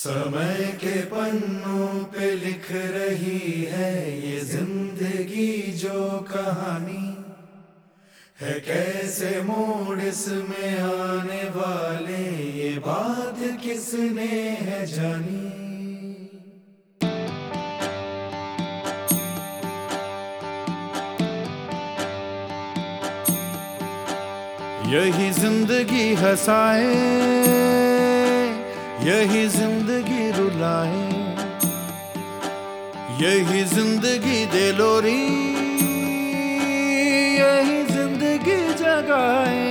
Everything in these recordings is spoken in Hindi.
समय के पन्नों पे लिख रही है ये ज़िंदगी जो कहानी है। कैसे मोड़ इसमें आने वाले? ये बात किसने है जानी? यही ज़िंदगी हंसाए। यही ज़िंदगी रुलाए, यही ज़िंदगी दे लोरी, यही ज़िंदगी जगाए,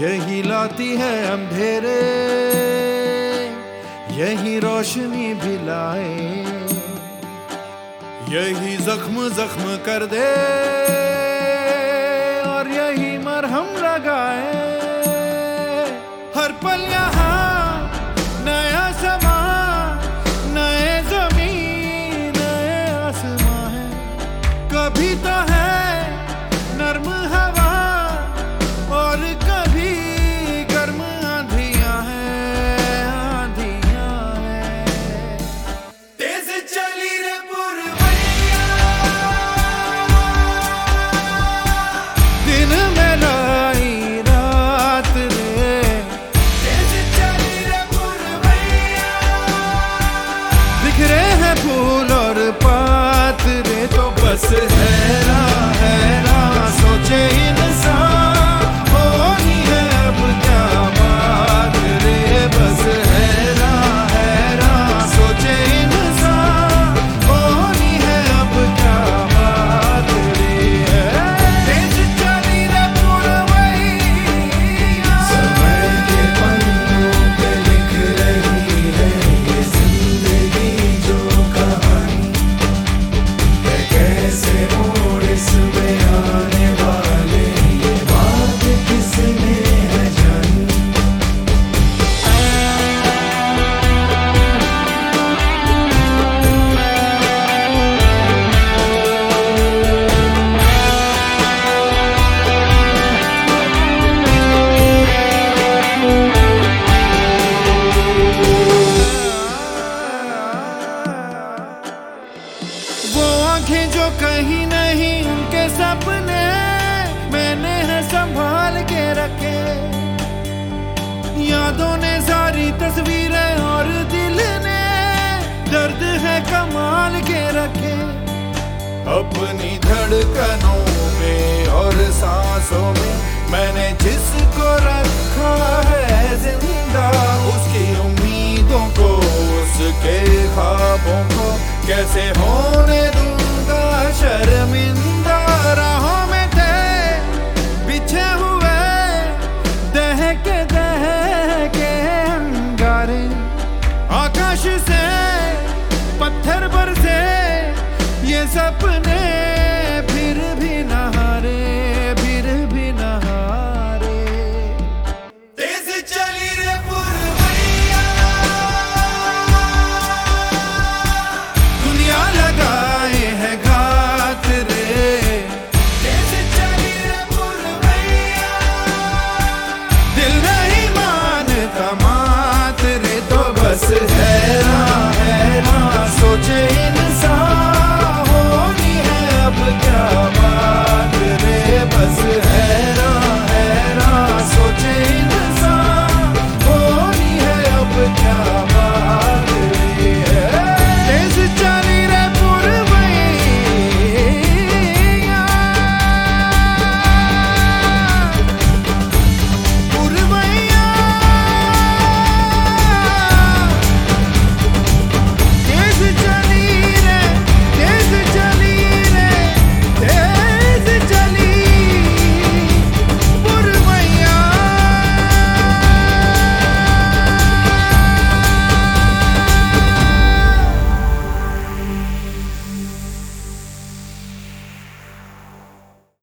यही लाती है अंधेरे, यही रोशनी भी लाए, यही जख्म जख्म कर दे, और यही मरहम लगाए। हर पल यहाँ se é सपने मैंने है संभाल के रखे। यादों ने सारी तस्वीरें और दिल ने दर्द है कमाल के रखे। अपनी धड़कनों में और सांसों में मैंने जिसको रखा है ज़िंदा, उसकी उम्मीदों को, उसके ख्वाबों को कैसे होने दूँगा e essa peneira.